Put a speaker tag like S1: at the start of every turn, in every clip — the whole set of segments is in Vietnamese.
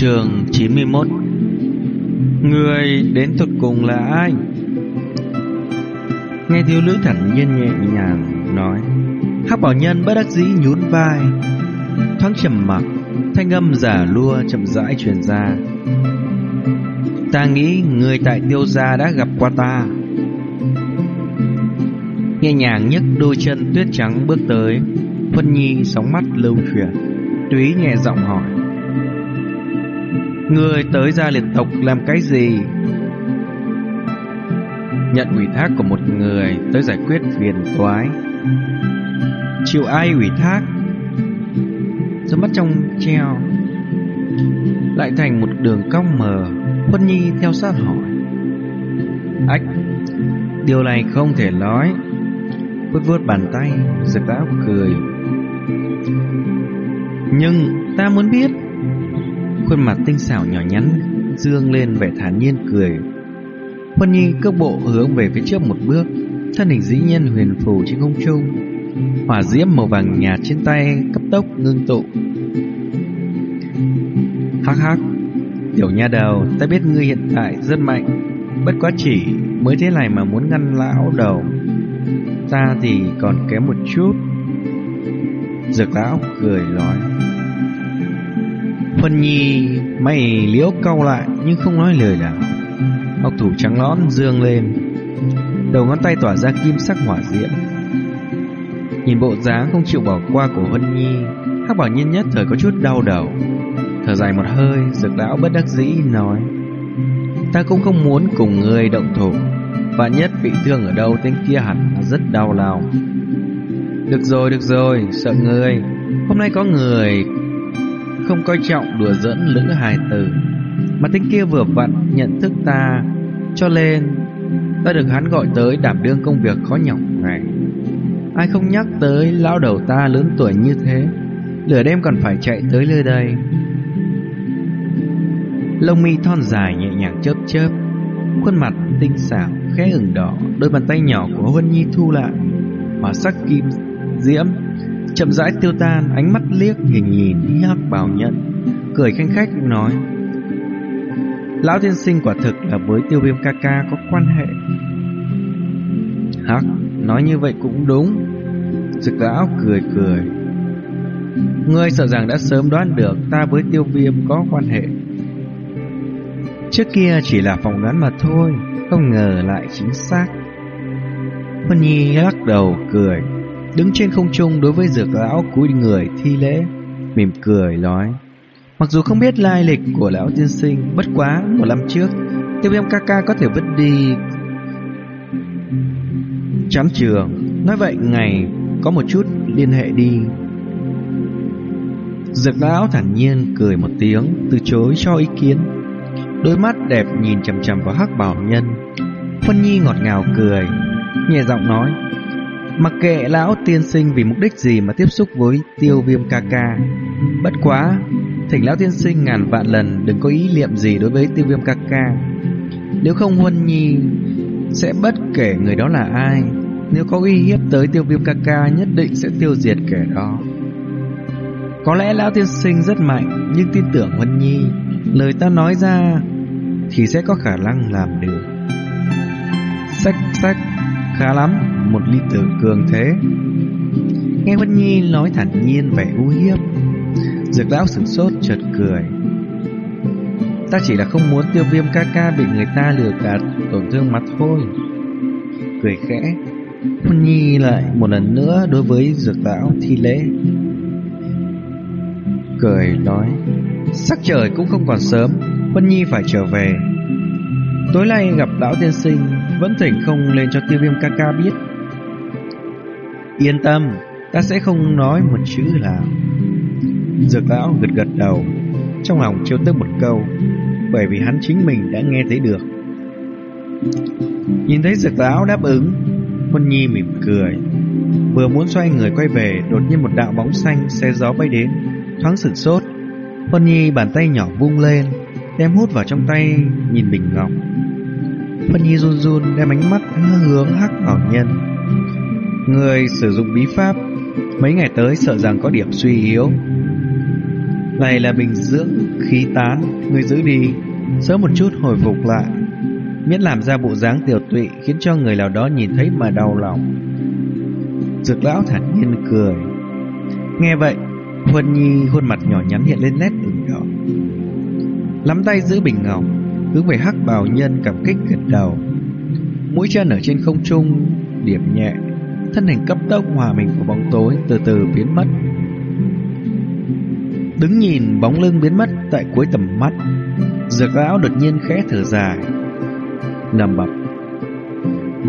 S1: Trường 91 Người đến thuật cùng là ai? Nghe thiếu nữ thản nhiên nhẹ nhàng nói, Hắc bảo nhân bất đắc dĩ nhún vai. Thoáng trầm mặc, Thanh âm giả lua chậm rãi truyền ra. Ta nghĩ người tại tiêu gia đã gặp qua ta. Nhẹ nhàng nhấc đôi chân tuyết trắng bước tới Phân Nhi sóng mắt lưu chuyển, Túy nhẹ giọng hỏi Người tới gia liệt tộc làm cái gì? Nhận ủy thác của một người tới giải quyết phiền toái. Chịu ai ủy thác? Đôi mắt trong treo. Lại thành một đường cong mờ. Huân Nhi theo sát hỏi. Ách, Điều này không thể nói. Vớt vớt bàn tay, Giật áo cười. Nhưng ta muốn biết Khuôn mặt tinh xảo nhỏ nhắn, Dương lên vẻ thản nhiên cười. Huân Nhi cước bộ hướng về phía trước một bước, Thân hình dĩ nhiên huyền phù trên không trung, Hỏa diễm màu vàng nhạt trên tay cấp tốc ngưng tụ. Hắc hắc, Tiểu nha đầu, Ta biết ngươi hiện tại rất mạnh, Bất quá chỉ mới thế này mà muốn ngăn lão đầu. Ta thì còn kém một chút. Dược lão cười nói Phân nhi Mày liễu cau lại, Nhưng không nói lời nào. Ngọc thủ trắng nõn dương lên, Đầu ngón tay tỏa ra kim sắc hỏa diễm. Nhìn bộ dáng không chịu bỏ qua của Vân Nhi, Hắc bảo Nhiên nhất thời có chút đau đầu. Thở dài một hơi Dược lão bất đắc dĩ nói, Ta cũng không muốn cùng người động thủ. Và nhất bị thương ở đâu Tên kia hẳn là rất đau lòng. Được rồi được rồi, Sợ người Hôm nay có người không coi trọng đùa dẫn lữ hài tử, Mà tên kia vừa vặn nhận thức ta, Cho nên Ta được hắn gọi tới đảm đương công việc khó nhọc này. Ai không nhắc tới lão đầu ta lớn tuổi như thế Lửa đêm còn phải chạy tới nơi đây. Lông mi thon dài nhẹ nhàng chớp chớp, Khuôn mặt tinh xảo, khẽ ửng đỏ, Đôi bàn tay nhỏ của Huân Nhi thu lại Hỏa sắc kim diễm Chậm rãi tiêu tan, Ánh mắt liếc nhìn nhìn hắc bảo nhận Cười khanh khách, nói, Lão tiên sinh quả thực là với tiêu viêm ca ca có quan hệ. Hắc, Nói như vậy cũng đúng. Dực lão cười cười, Ngươi sợ rằng đã sớm đoán được Ta với tiêu viêm có quan hệ. Trước kia chỉ là phỏng đoán mà thôi, Không ngờ lại chính xác. Huân Nhi lắc đầu, cười Đứng trên không trung đối với dược lão cúi người thi lễ, Mỉm cười nói, Mặc dù không biết lai lịch của lão tiên sinh, Bất quá một năm trước, Tiêu viêm ca ca có thể vứt đi Chán trường. Nói vậy ngày có một chút liên hệ đi. Dược lão thản nhiên cười một tiếng, Từ chối cho ý kiến. Đôi mắt đẹp nhìn chằm chằm vào hắc bảo nhân. Phân nhi ngọt ngào cười, Nhẹ giọng nói Mặc kệ lão tiên sinh vì mục đích gì mà tiếp xúc với tiêu viêm ca ca. Bất quá, Thỉnh lão tiên sinh ngàn vạn lần đừng có ý niệm gì đối với tiêu viêm ca ca. Nếu không Huân Nhi, sẽ bất kể người đó là ai. Nếu có uy hiếp tới tiêu viêm ca ca, nhất định sẽ tiêu diệt kẻ đó. Có lẽ lão tiên sinh rất mạnh, Nhưng tin tưởng Huân Nhi, Lời ta nói ra Thì sẽ có khả năng làm được. Sách sách Khá lắm, Một ly tử cường thế. Nghe Huân Nhi nói thản nhiên vẻ u hiếp, Dược lão sửng sốt, chợt cười. Ta chỉ là không muốn tiêu viêm ca ca bị người ta lừa gạt, tổn thương mặt thôi. Cười khẽ, Huân Nhi lại một lần nữa đối với dược lão thi lễ. Cười nói, Sắc trời cũng không còn sớm, Huân Nhi phải trở về. Tối nay gặp lão tiên sinh vẫn thỉnh không lên cho tiêu viêm ca ca biết. Yên tâm, Ta sẽ không nói một chữ nào Dược lão gật gật đầu, Trong lòng trêu tức một câu, Bởi vì hắn chính mình đã nghe thấy được. Nhìn thấy dược lão đáp ứng Huân Nhi mỉm cười, Vừa muốn xoay người quay về, Đột nhiên một đạo bóng xanh xe gió bay đến, Thoáng sửng sốt. Huân Nhi bàn tay nhỏ vung lên, Đem hút vào trong tay, Nhìn bình ngọc. Phân Nhi run run đem ánh mắt hướng hắc bảo nhân. Người sử dụng bí pháp, Mấy ngày tới sợ rằng có điểm suy yếu. Này là bình dưỡng, khí tán, Người giữ đi. Sớm một chút hồi phục lại, Miễn làm ra bộ dáng tiểu tụy, Khiến cho người nào đó nhìn thấy mà đau lòng. Dược lão thản nhiên cười. Nghe vậy, Huân Nhi khuôn mặt nhỏ nhắn hiện lên nét ửng đỏ. Lắm tay giữ bình ngọc Hướng về hắc bào nhân cảm kích gật đầu. Mũi chân ở trên không trung Điểm nhẹ, Thân hình cấp tốc hòa mình của bóng tối, Từ từ biến mất. Đứng nhìn bóng lưng biến mất Tại cuối tầm mắt, Dược lão đột nhiên khẽ thở dài Nằm bập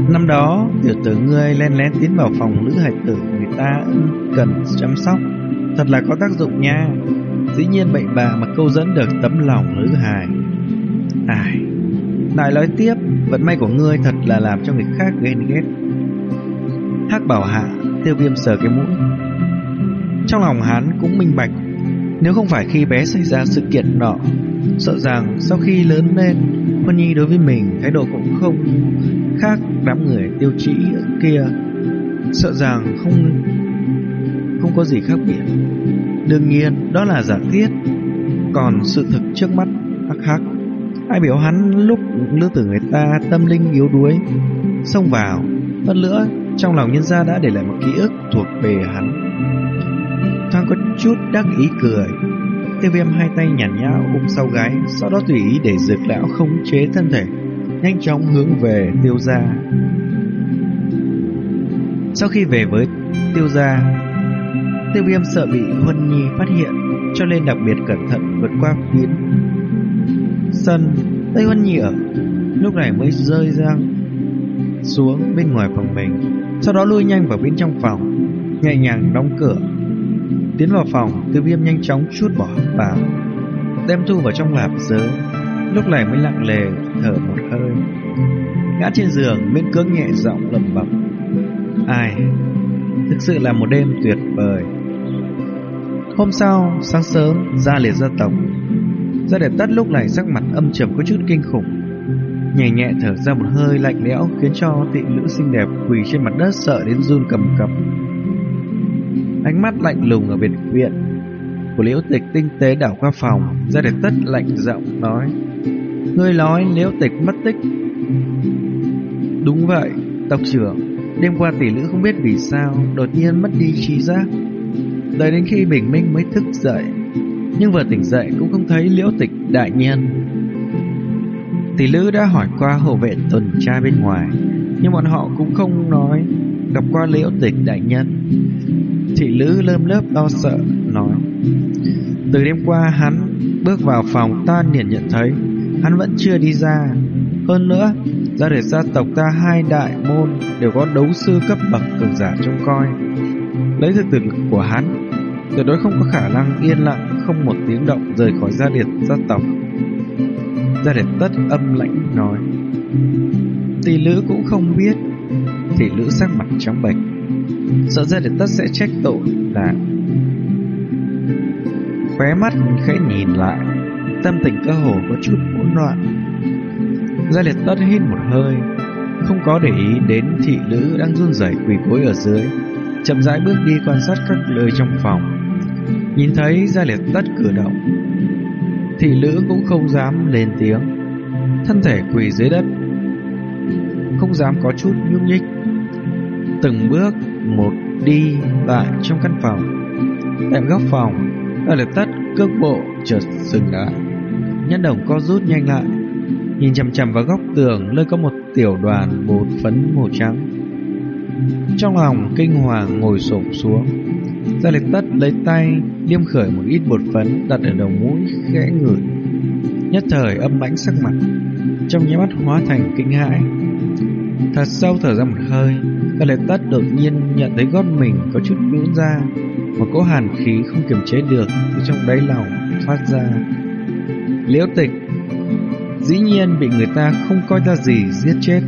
S1: Năm đó, tiểu tử ngươi len lén tiến vào phòng nữ hài tử Người ta cần chăm sóc, Thật là có tác dụng nha. Dĩ nhiên bậy bạ mà câu dẫn được tấm lòng nữ hài. Ai? Lại nói tiếp, Vận may của ngươi thật là làm cho người khác ghen ghét. Hắc bảo hạ, Tiêu viêm sờ cái mũi. Trong lòng hắn cũng minh bạch, Nếu không phải khi bé xảy ra sự kiện nọ, Sợ rằng sau khi lớn lên, Huân Nhi đối với mình Thái độ cũng không khác đám người tiêu chí kia. Sợ rằng không Không có gì khác biệt. Đương nhiên, đó là giả thiết. Còn sự thực trước mắt, hắc hắc. Ai biểu hắn lúc lứa tử người ta tâm linh yếu đuối, Xông vào Hơn nữa trong lòng nhân gia đã để lại một ký ức thuộc về hắn. Thoáng có chút đắc ý cười, Tiêu viêm hai tay nhàn nhao ôm sau gái, Sau đó tùy ý để dược lão khống chế thân thể, Nhanh chóng hướng về tiêu gia. Sau khi về với tiêu gia, Tiêu viêm sợ bị Huân Nhi phát hiện, Cho nên đặc biệt cẩn thận vượt qua phiến Sân, Tây Văn Nhi ở Lúc này mới rơi ra xuống bên ngoài phòng mình, Sau đó lui nhanh vào bên trong phòng, Nhẹ nhàng đóng cửa. Tiến vào phòng Tiêu viêm nhanh chóng chút bỏ vào Đem thu vào trong lạp giới Lúc này mới lặng lề thở một hơi. Ngã trên giường bên cưỡng nhẹ giọng lẩm bẩm, Ai, Thực sự là một đêm tuyệt vời. Hôm sau, Sáng sớm, ra liệt gia tộc Gia đẹp tắt lúc này sắc mặt âm trầm có chút kinh khủng. Nhẹ nhẹ thở ra một hơi lạnh lẽo Khiến cho thị nữ xinh đẹp quỳ trên mặt đất sợ đến run cầm cập. Ánh mắt lạnh lùng ở biệt viện Của liễu tịch tinh tế đảo qua phòng Gia đẹp tất lạnh giọng nói. Ngươi nói liễu tịch mất tích. Đúng vậy, Tộc trưởng. Đêm qua tỷ nữ không biết vì sao Đột nhiên mất đi trí giác. Đợi đến khi bình minh mới thức dậy nhưng vừa tỉnh dậy cũng không thấy liễu tịch đại nhân. Tỷ lữ đã hỏi qua hộ vệ tuần tra bên ngoài, Nhưng bọn họ cũng không nói. Gặp qua liễu tịch đại nhân Thị lữ lơm lớp lo sợ, Nói. Từ đêm qua hắn bước vào phòng ta liền nhận thấy, Hắn vẫn chưa đi ra. Hơn nữa, Ra để gia tộc ta hai đại môn Đều có đấu sư cấp bậc cường giả trông coi. Lấy thực lực của hắn Tuyệt đối không có khả năng yên lặng, Không một tiếng động rời khỏi gia liệt gia tộc. Gia liệt tất âm lãnh nói, Tỷ lữ cũng không biết. Tỷ lữ sắc mặt trắng bệch, Sợ gia liệt tất sẽ trách tội là Khóe mắt khẽ nhìn lại, Tâm tình cơ hồ có chút hỗn loạn. Gia liệt tất hít một hơi, Không có để ý đến thị lữ đang run rẩy quỳ gối ở dưới, Chậm rãi bước đi quan sát các lời trong phòng. Nhìn thấy Gia liệt tất cử động, Thị lữ cũng không dám lên tiếng. Thân thể quỳ dưới đất, Không dám có chút nhúc nhích. Từng bước một đi lại trong căn phòng. Tại góc phòng Gia liệt tất cước bộ chợt dừng lại. Nhân đồng co rút nhanh lại, Nhìn chằm chằm vào góc tường Nơi có một tiểu đoàn bột phấn màu trắng. Trong lòng kinh hoàng ngồi xổm xuống. Gia liệt tất lấy tay liêm khởi một ít bột phấn đặt ở đầu mũi khẽ ngửi. Nhất thời âm lãnh sắc mặt, trong nháy mắt hóa thành kinh hãi. Thật sâu thở ra một hơi, Gia liệt tất đột nhiên nhận thấy gót mình có chút nhũn ra, một cỗ hàn khí không kiềm chế được từ trong đáy lòng phát ra. Liễu tịch Dĩ nhiên bị người ta không coi ra gì giết chết